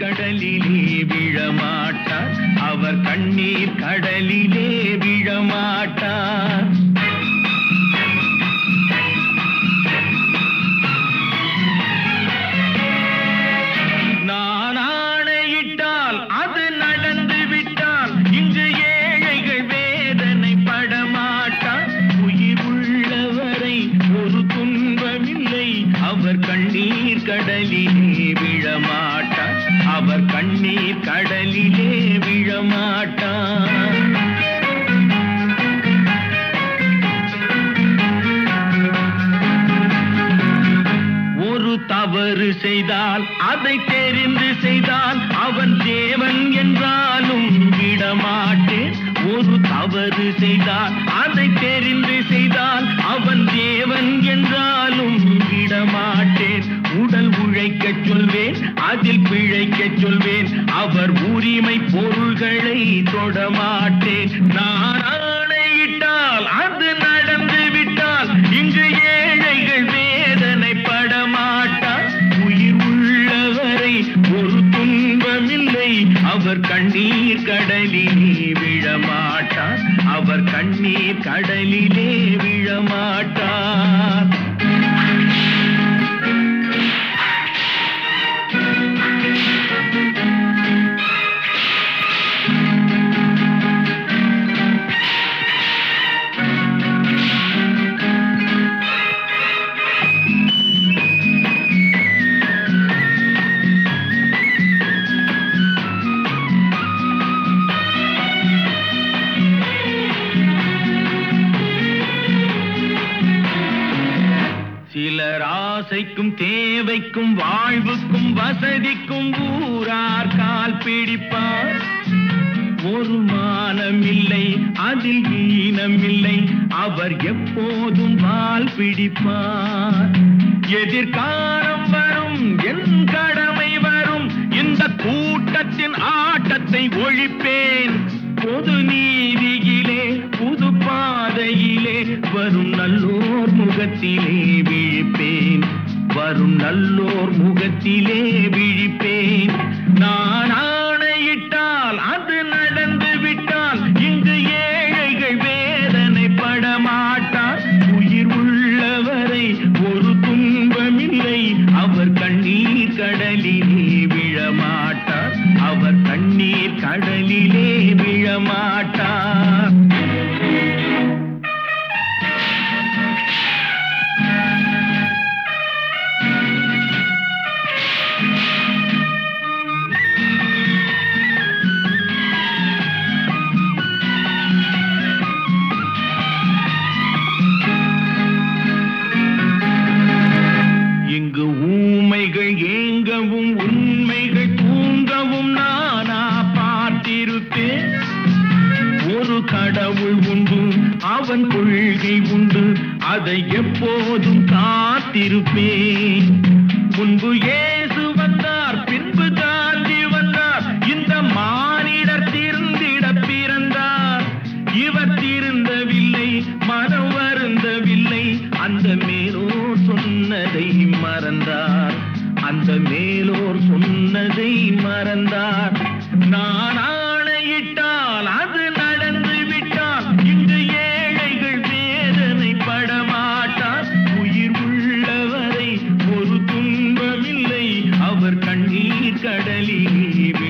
கடலிலே விழமாட்டார். அவர் கண்ணீர் கடலிலே விழமாட்டார். கடலிலே விழமாட்டான். ஒரு தவறு செய்தால் அதை தெரிந்து செய்தால் அவன் தேவன் என்றாலும் விடமாட்டேன். ஒரு தவறு செய்தால் அதை தெரிந்து செய்தால் சொல்வேன் பிழைக்க சொல்வேன். அவர் உரிமை பொருள்களை தொடமாட்டேன். நான் ஆணையிட்டால் அது நடந்து விட்டால் இங்கு ஏழைகள் வேதனை படமாட்டார் உயிர் உள்ளவரை ஒரு துன்பமில்லை. அவர் கண்ணீர் கடலிலே விழமாட்டார். அவர் கண்ணீர் கடலிலே விழமாட்டார். தேவைக்கும் தேவைக்கும் வாழ்வுக்கும் வசதிக்கும் ஊரார் கால் பிடிப்பார். ஒரு மானம் இல்லை அதில் ஈனம் இல்லை அவர் எப்போதும் வால் பிடிப்பார். எதிர்காலம் வரும் என் கடமை வரும் இந்த கூட்டத்தின் ஆட்டத்தை ஒழிப்பேன். பொது நீதியிலே புது பாதையிலே வரும் நல்லோர் முகத்திலே வரும் நல்லோர் முகத்திலே விழிப்பேன். நான் ஆணையிட்டால் அது நடந்து விட்டால் இங்கு ஏழைகள் வேதனை படமாட்டார். உயிர் உள்ளவரை ஒரு துன்பமில்லை அவர் கண்ணீர் கடலிலே விழமாட்டார். அவர் கண்ணீர் கடலிலே விழமாட்டார். உண்மைகள் தூங்கவும் நானா பார்த்திருப்பேன். ஒரு கடவுள் உண்டு அவன் கொள்கை உண்டு அதை எப்போதும் காத்திருப்பேன். முன்பு ஏசு வந்தார் பின்பு காந்தி வந்தார் இந்த மானிடர் திருந்திட பிறந்தார். இவர் திருந்தவில்லை மனம் வருந்தவில்லை அந்த மேலோ சொன்னதை மறந்தார். அந்த மேலோர் சொன்னதை மறந்தார். நான் ஆணையிட்டால் அது நடந்து விட்டால் இங்கு ஏழைகள் வேதனை படமாட்டார் உயிர் உள்ளவரை ஒரு துன்பமில்லை. அவர் கண்ணீர் கடலிலே அவர் கண்ணீர் கடலிலே